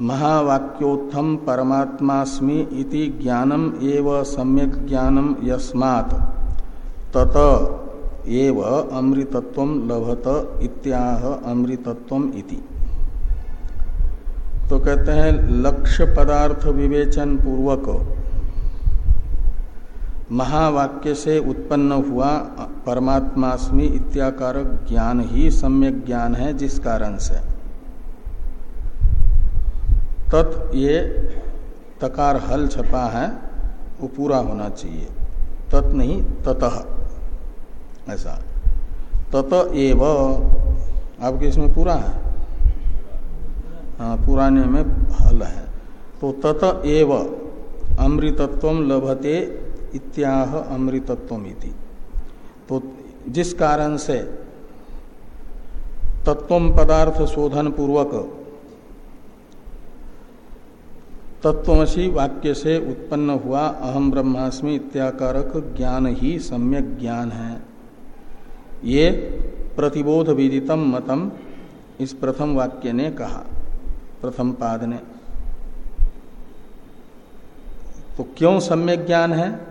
महावाक्योत्थम परमात्मास्मि इति ज्ञानम एव सम्यक ज्ञानम यस्मात्, तत एव अमृतत्व लभत इत्याह अमृतत्व इति। तो कहते हैं लक्ष्य पदार्थ विवेचन पूर्वक महावाक्य से उत्पन्न हुआ परमात्मास्मि इत्याकारक ज्ञान ही सम्यक ज्ञान है जिस कारण से। तत् ये तकार हल छपा है, वो पूरा होना चाहिए। तत् नहीं, ततः। ऐसा। तत एव। आपके इसमें पूरा है? हाँ पुराने में हल है। तो तत एव। अमृतत्व लभते इत्याह अमृतत्वमिति तो जिस कारण से तत्व पदार्थ शोधन पूर्वक तत्वमसी वाक्य से उत्पन्न हुआ अहम ब्रह्मास्मि इत्याकारक ज्ञान ही सम्यक ज्ञान है। ये प्रतिबोध विदितम मतम इस प्रथम वाक्य ने कहा, प्रथम पाद ने। तो क्यों सम्यक ज्ञान है?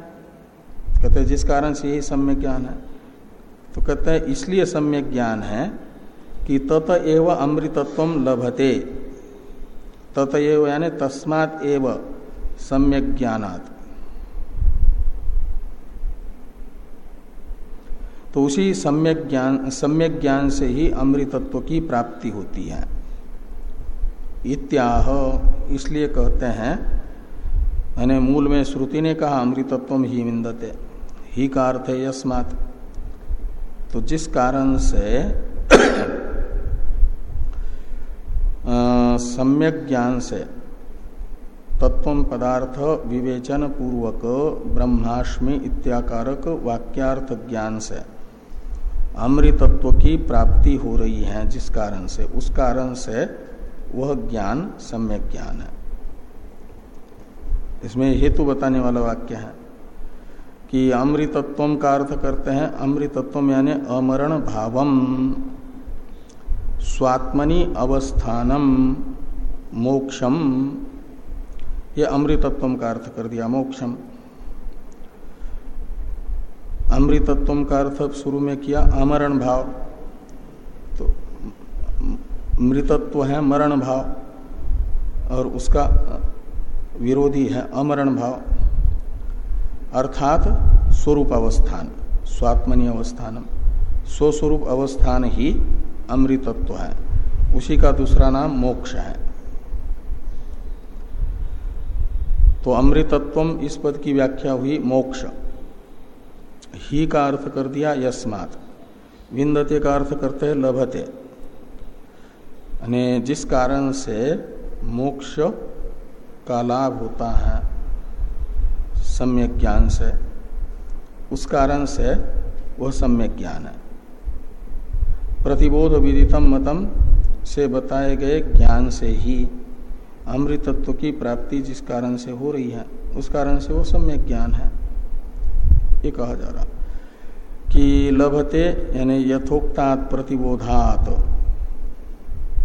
कहते हैं, जिस कारण से यही सम्यक ज्ञान है। तो कहते हैं, इसलिए सम्यक ज्ञान है कि तत एव अमृतत्व लभते। तत एव यानी तस्मात एव सम्यक ज्ञानात। तो उसी सम्यक ज्ञान सम्यक ज्ञान से ही अमृतत्व की प्राप्ति होती है। इत्याह, इसलिए कहते हैं, मैंने मूल में श्रुति ने कहा, अमृतत्व ही विंदते ही का अर्थ है यस्मात। तो जिस कारण से सम्यक ज्ञान से तत्व पदार्थ विवेचन पूर्वक ब्रह्माष्टमी इत्याकारक वाक्यार्थ ज्ञान से अमृतत्व की प्राप्ति हो रही है जिस कारण से, उस कारण से वह ज्ञान सम्यक ज्ञान है। इसमें हेतु बताने वाला वाक्य है। कि अमृतत्व का अर्थ करते हैं अमृतत्व यानी अमरण भावम, स्वात्मनि अवस्थानम, मोक्षम। ये अमृतत्व का अर्थ कर दिया, मोक्षम। अमृतत्व का अर्थ शुरू में किया, अमरण भाव। तो मृतत्व है मरण भाव, और उसका विरोधी है अमरण भाव। अर्थात स्वरूप अवस्थान स्वात्मनि अवस्थानम स्वस्वरूप अवस्थान ही अमृतत्व है। उसी का दूसरा नाम मोक्ष है। तो अमृतत्व इस पद की व्याख्या हुई मोक्ष। ही का अर्थ कर दिया यस्मात। विंदते का अर्थ करते हैं लभते। जिस कारण से मोक्ष का लाभ होता है सम्यक ज्ञान से। उस कारण से वह सम्यक ज्ञान है। प्रतिबोध विदितम मतम से बताए गए ज्ञान से ही अमृतत्व की प्राप्ति जिस कारण से हो रही है, उस कारण से वो सम्यक ज्ञान है। ये कहा जा रहा कि लभते यानी यथोक्तात् प्रतिबोधात,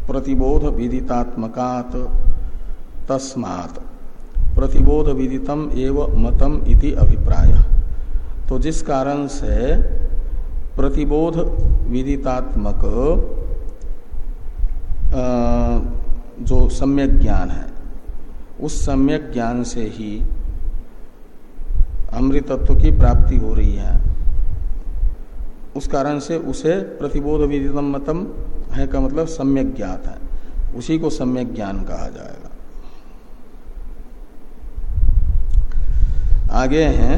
प्रतिबोध विदितात्मकात तस्मात। प्रतिबोध विदितम एवं मतम इति अभिप्राय। तो जिस कारण से प्रतिबोध विदितात्मक जो सम्यक ज्ञान है, उस सम्यक ज्ञान से ही अमृतत्व की प्राप्ति हो रही है। उस कारण से उसे प्रतिबोध विदितम मतम है का मतलब सम्यक ज्ञात है। उसी को सम्यक ज्ञान कहा जाएगा। आगे हैं।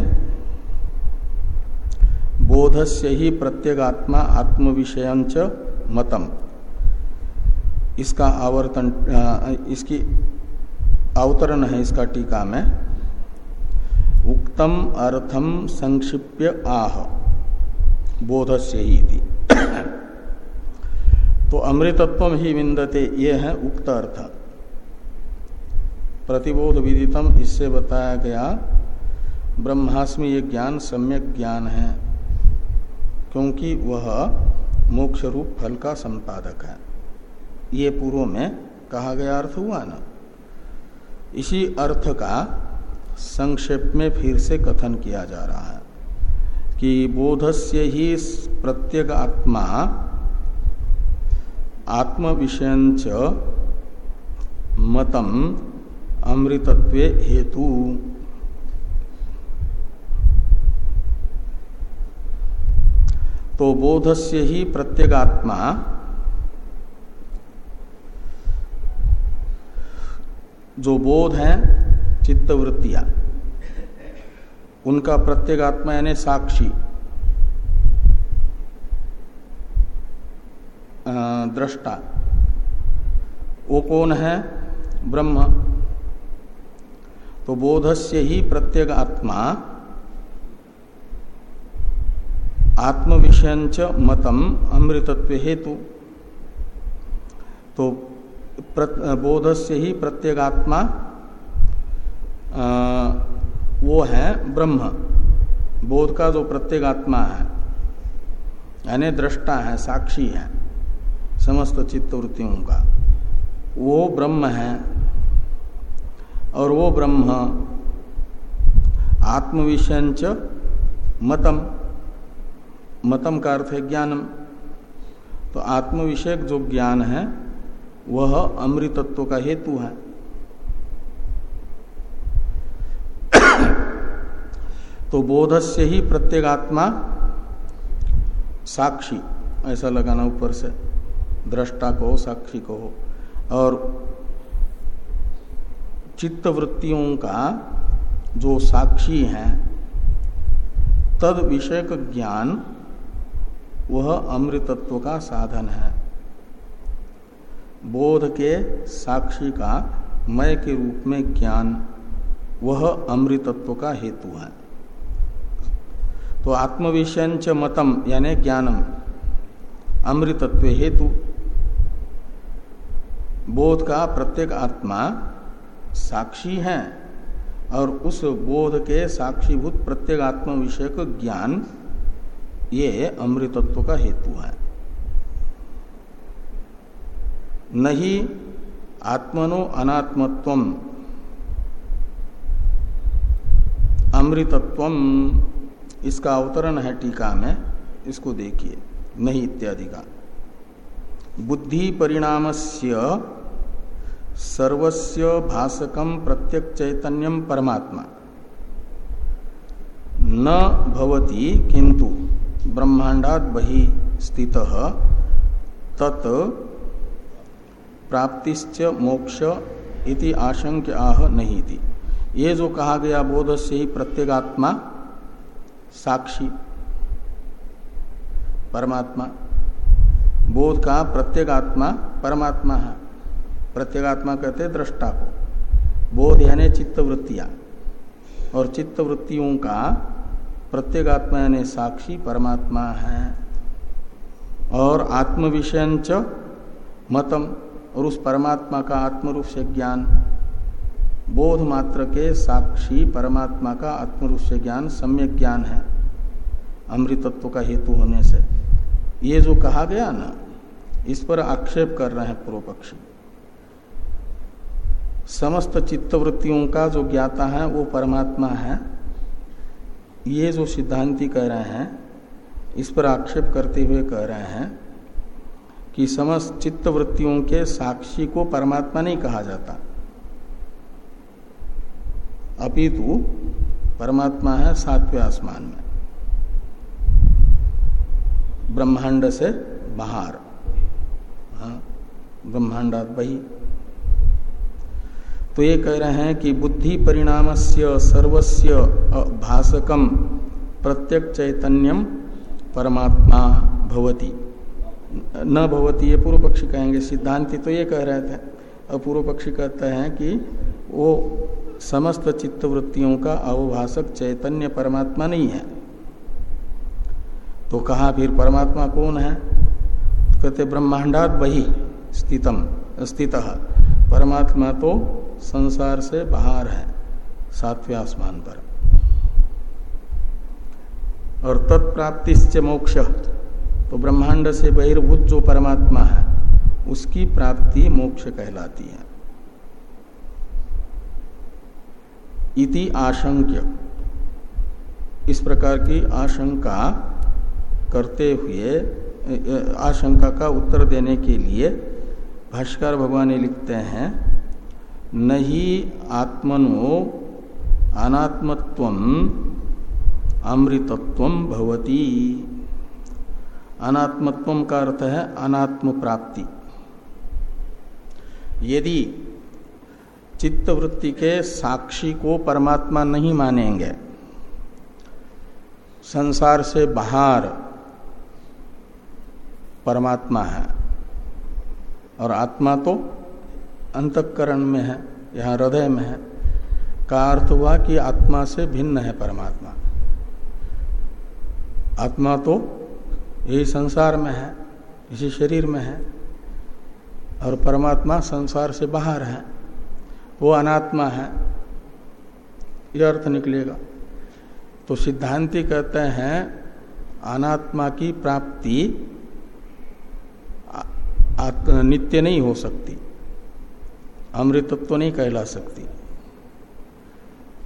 बोधस्य ही प्रत्येगात्मा आत्म विषय मतम। इसका आवर्तन इसकी अवतरण है इसका टीका में। उक्तम अर्थम संक्षिप्य आह। बोधस्य ही थी तो अमृतत्व ही विंदते ये है उक्त अर्थ। प्रतिबोध विदितम, इससे बताया गया ब्रह्मास्मि ये ज्ञान सम्यक ज्ञान है, क्योंकि वह मोक्ष रूप फल का संपादक है। ये पूर्व में कहा गया अर्थ हुआ ना। इसी अर्थ का संक्षेप में फिर से कथन किया जा रहा है कि बोधस्य ही प्रत्येक आत्मा आत्म विषय मतम अमृतत्व हेतु। तो बोध से ही प्रत्येगात्मा। जो बोध है, चित्तवृत्तियाँ। उनका प्रत्येगात्मा यानी साक्षी। दृष्टा। वो कौन है? ब्रह्म। तो बोधस्य ही प्रत्येक आत्मा आत्म विषयच मतम अमृतत्व हेतु। तो बोध से ही प्रत्येगात्मा वो है ब्रह्म। बोध का जो प्रत्येगात्मा है, यानी दृष्टा है, साक्षी है, समस्त चित्तवृत्तियों का, वो ब्रह्म है। और वो ब्रह्म आत्मविषयच मतम मतम का अर्थ है ज्ञानम। तो आत्म विषयक जो ज्ञान है, वह अमृतत्व का हेतु है। तो बोध से ही प्रत्येगात्मा साक्षी, ऐसा लगाना ऊपर से। दृष्टा को हो, साक्षी को हो। और चित्त वृत्तियों का जो साक्षी है, तद विषयक ज्ञान वह अमृतत्व का साधन है। बोध के साक्षी का, मय के रूप में ज्ञान, वह अमृतत्व का हेतु है। तो आत्मविषय मतम, यानी ज्ञानम, अमृतत्व हेतु। बोध का प्रत्येक आत्मा साक्षी है, और उस बोध के साक्षीभूत प्रत्येक आत्म विषय ज्ञान ये अमृतत्व का हेतु है। नहीं आत्मनो अनात्मत्व, अमृतत्व, इसका अवतरण है टीका में, इसको देखिए, नहीं इत्यादि का। बुद्धि परिणाम से सर्वस्य भाषकम प्रत्यक चैतन्यम परमात्मा। न भवति किंतु ब्रह्मांडात बहि स्थित, तत् प्राप्तिश्च मोक्ष इति आशंक आह नहीं थी ये जो कहा गया बोध से ही प्रत्येगात्मा साक्षी, परमात्मा। बोध का प्रत्येगात्मा परमात्मा है। प्रत्येगात्मा कहते दृष्टा को। बोध यानी चित्तवृत्तियाँ। और चित्तवृत्तियों का प्रत्येगात्मा यानी साक्षी परमात्मा है और आत्म विषय मतम और उस परमात्मा का आत्मरूप से ज्ञान, बोध मात्र के साक्षी परमात्मा का आत्मरूप से ज्ञान सम्यक ज्ञान है, अमृतत्व का हेतु होने से। ये जो कहा गया ना, इस पर आक्षेप कर रहे हैं पूर्व पक्षी। समस्त चित्तवृत्तियों का जो ज्ञाता है, वो परमात्मा है। ये जो सिद्धांति कह रहे हैं, इस पर आक्षेप करते हुए कह रहे हैं कि समस्त चित्तवृत्तियों के साक्षी को परमात्मा नहीं कहा जाता। अपितु परमात्मा है सातवें आसमान में। ब्रह्मांड से बाहर। हाँ बही तो ये कह रहे हैं कि बुद्धि परिणाम से सर्वस्य भाषकम प्रत्यक चैतन्यम परमात्मा भवती। न भवती ये पूर्व पक्षी कहेंगे, सिद्धांति तो ये कह रहे थे। और पूर्व पक्षी कहते हैं कि वो समस्त चित्तवृत्तियों का अवभाषक चैतन्य परमात्मा नहीं है। तो कहा फिर परमात्मा कौन है? तो कहते ब्रह्मांडात बही स्थितम, स्थित। परमात्मा तो संसार से बाहर है, सातवें आसमान पर। और तत्प्राप्ति मोक्ष। तो ब्रह्मांड से बहिर्भूत जो परमात्मा है, उसकी प्राप्ति मोक्ष कहलाती है। इति आशंक्य। इस प्रकार की आशंका करते हुए आशंका का उत्तर देने के लिए भाष्कर भगवान लिखते हैं नहीं आत्मनो अनात्मत्व अमृतत्व भवती। अनात्मत्व का अर्थ है अनात्म प्राप्ति यदि चित्तवृत्ति के साक्षी को परमात्मा नहीं मानेंगे, संसार से बाहर परमात्मा है और आत्मा तो अंतकरण में है, यहाँ हृदय में है, का अर्थ हुआ कि आत्मा से भिन्न है परमात्मा। आत्मा तो यही संसार में है, इसी शरीर में है, और परमात्मा संसार से बाहर है, वो अनात्मा है। यह अर्थ निकलेगा। तो सिद्धांति कहते हैं, अनात्मा की प्राप्ति नित्य नहीं हो सकती। अमृतत्व नहीं कहला सकती।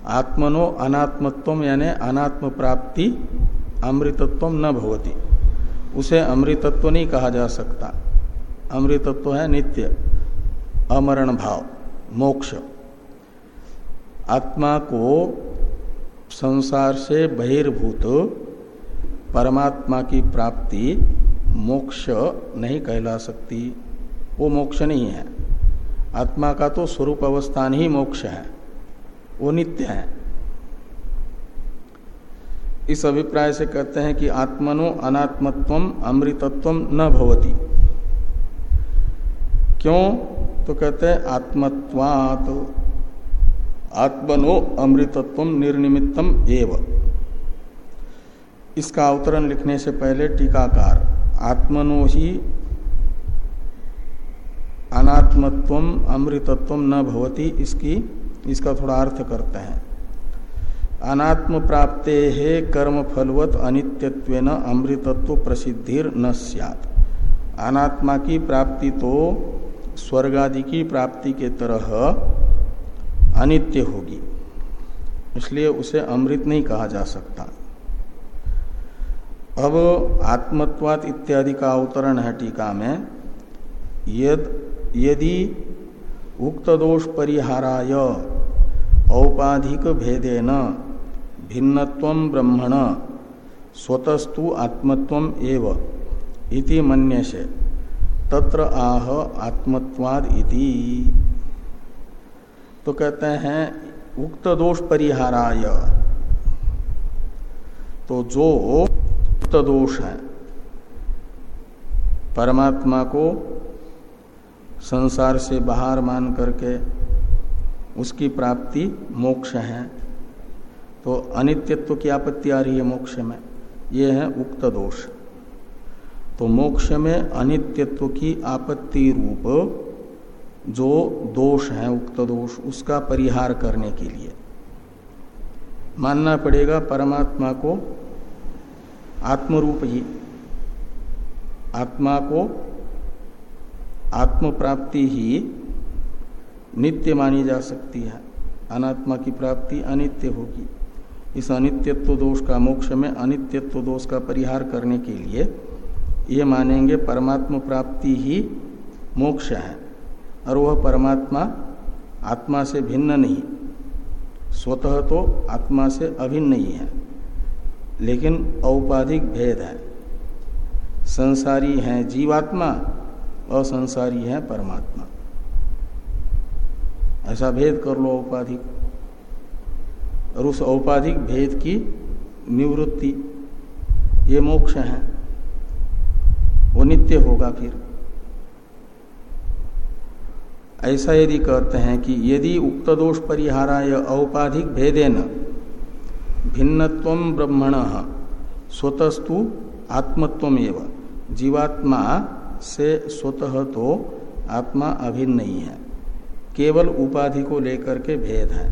आत्मनो अनात्मत्व यानी अनात्म प्राप्ति अमृतत्व न भवती। उसे अमृतत्व नहीं कहा जा सकता। अमृतत्व है नित्य, अमरण भाव, मोक्ष। आत्मा को संसार से बहिर्भूत परमात्मा की प्राप्ति मोक्ष नहीं कहला सकती। वो मोक्ष नहीं है। आत्मा का तो स्वरूप अवस्थान ही मोक्ष है। वो नित्य है। इस अभिप्राय से कहते हैं कि आत्मनो अनात्मत्व अमृतत्व न भवती। क्यों? तो कहते हैं आत्मत्वात, आत्मनो अमृतत्व निर्निमित्तम एव। इसका अवतरण लिखने से पहले टीकाकार, आत्मनो ही अनात्मत्व अमृतत्व न भवती, इसकी, इसका थोड़ा अर्थ करते हैं। अनात्म प्राप्ते है कर्म फलवत अनित्यत्व अमृतत्व प्रसिद्धिर न सैत अनात्मा की प्राप्ति तो स्वर्ग आदि की प्राप्ति के तरह अनित्य होगी, इसलिए उसे अमृत नहीं कहा जा सकता। अब आत्मत्वात इत्यादि का अवतरण है टीका में। यद यदि उक्त दोष परिहाराय औपाधिक भेदेन भिन्नत्व ब्रह्मण स्वतस्तु आत्मत्व एव इति मन्यसे, तत्र आह आत्मत्वाद इति। तो कहते हैं उक्त दोष परिहाराय तो जो उक्त दोष है, परमात्मा को संसार से बाहर मान करके उसकी प्राप्ति मोक्ष है। तो अनित्यत्व की आपत्ति आ रही है मोक्ष में। ये है उक्त दोष। तो मोक्ष में अनित्यत्व की आपत्ति रूप जो दोष है, उक्त दोष, उसका परिहार करने के लिए। मानना पड़ेगा परमात्मा को आत्मरूप ही। आत्मा को आत्म प्राप्ति ही नित्य मानी जा सकती है। अनात्मा की प्राप्ति अनित्य होगी। इस अनित्यत्व दोष का मोक्ष में अनित्यत्व दोष का परिहार करने के लिए ये मानेंगे परमात्मा प्राप्ति ही मोक्ष है। और वह परमात्मा आत्मा से भिन्न नहीं, स्वतः तो आत्मा से अभिन्न ही है, लेकिन औपाधिक भेद है। संसारी है जीवात्मा और संसारी है परमात्मा। ऐसा भेद कर लो औपाधिक। और उस औपाधिक भेद की निवृत्ति, ये मोक्ष है। वो नित्य होगा फिर। ऐसा यदि कहते हैं कि यदि उक्त दोष परिहाराय औपाधिक भेदेन, भिन्नत्व ब्रह्मण, स्वतस्तु आत्मत्व जीवात्मा से स्वतः तो आत्मा अभिन्न नहीं है। केवल उपाधि को लेकर के भेद है।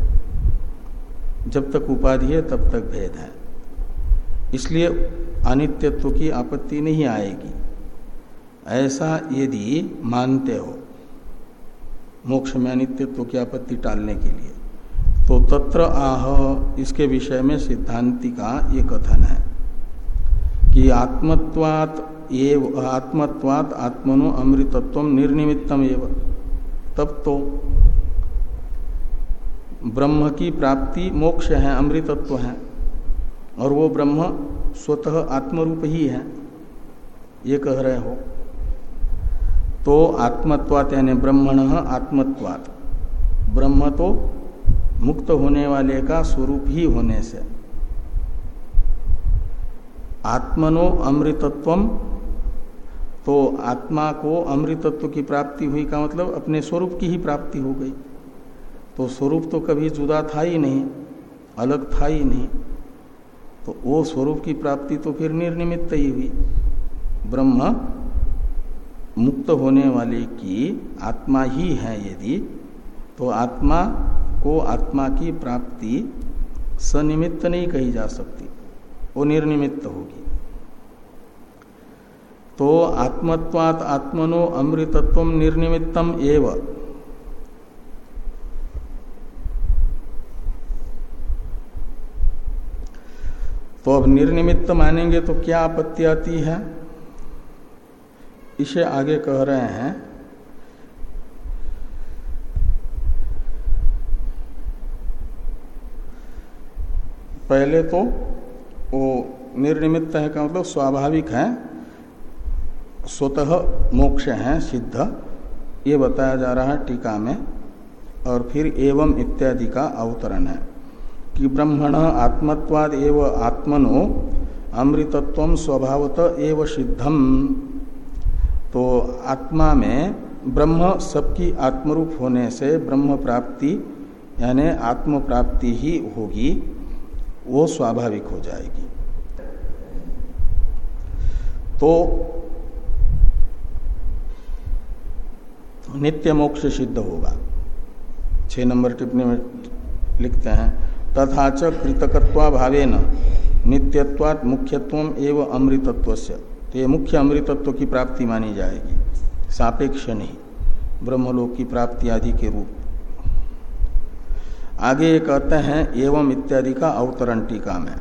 जब तक उपाधि है, तब तक भेद है। इसलिए अनित्यत्व की आपत्ति नहीं आएगी। ऐसा यदि मानते हो मोक्ष में अनित्यत्व की आपत्ति टालने के लिए तो तत्र आह, इसके विषय में सिद्धांति का ये कथन है कि आत्मत्वात एव आत्मत्वात आत्मनो अमृतत्व निर्निमित्तम एव तब तो ब्रह्म की प्राप्ति मोक्ष है, अमृतत्व है। और वो ब्रह्म स्वतः आत्मरूप ही है, ये कह रहे हो। तो आत्मत्वात यानी ब्रह्मण आत्मत्वात। ब्रह्म तो मुक्त होने वाले का स्वरूप ही होने से। आत्मनो अमृतत्व तो आत्मा को अमृतत्व की प्राप्ति हुई का मतलब अपने स्वरूप की ही प्राप्ति हो गई। तो स्वरूप तो कभी जुदा था ही नहीं, अलग था ही नहीं। तो वो स्वरूप की प्राप्ति तो फिर निर्निमित्त ही हुई। ब्रह्म मुक्त होने वाले की आत्मा ही है यदि तो आत्मा को आत्मा की प्राप्ति सनिमित्त नहीं कही जा सकती, वो निर्निमित्त होगी। तो आत्मत्वात आत्मनो अमृतत्व निर्निमित्तम एवं। तो अब निर्निमित्त मानेंगे तो क्या आपत्ति आती है? इसे आगे कह रहे हैं। पहले तो वो निर्निमित्त है का मतलब स्वाभाविक है। स्वतः मोक्ष है, सिद्ध। ये बताया जा रहा है टीका में। और फिर एवं इत्यादि का अवतरण है। कि ब्रह्मण आत्मत्वाद एव आत्मनो, अमृतत्व स्वभावत एव सिद्धम तो आत्मा में ब्रह्म सबकी आत्मरूप होने से ब्रह्म प्राप्ति, यानी आत्म प्राप्ति ही होगी, वो स्वाभाविक हो जाएगी। तो नित्य मोक्ष सिद्ध होगा। छह नंबर टिप्पणी में लिखते हैं, तथा च कृतकत्वा भावेन, नित्यत्वात् मुख्यत्व एवं अमृतत्व से तो ये मुख्य अमृतत्व की प्राप्ति मानी जाएगी। सापेक्ष नहीं, ब्रह्मलोक की प्राप्ति आदि के रूप। आगे ये कहते हैं, एवं इत्यादि का अवतरण टीका में।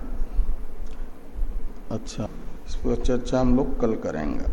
अच्छा इस पर चर्चा हम लोग कल करेंगे।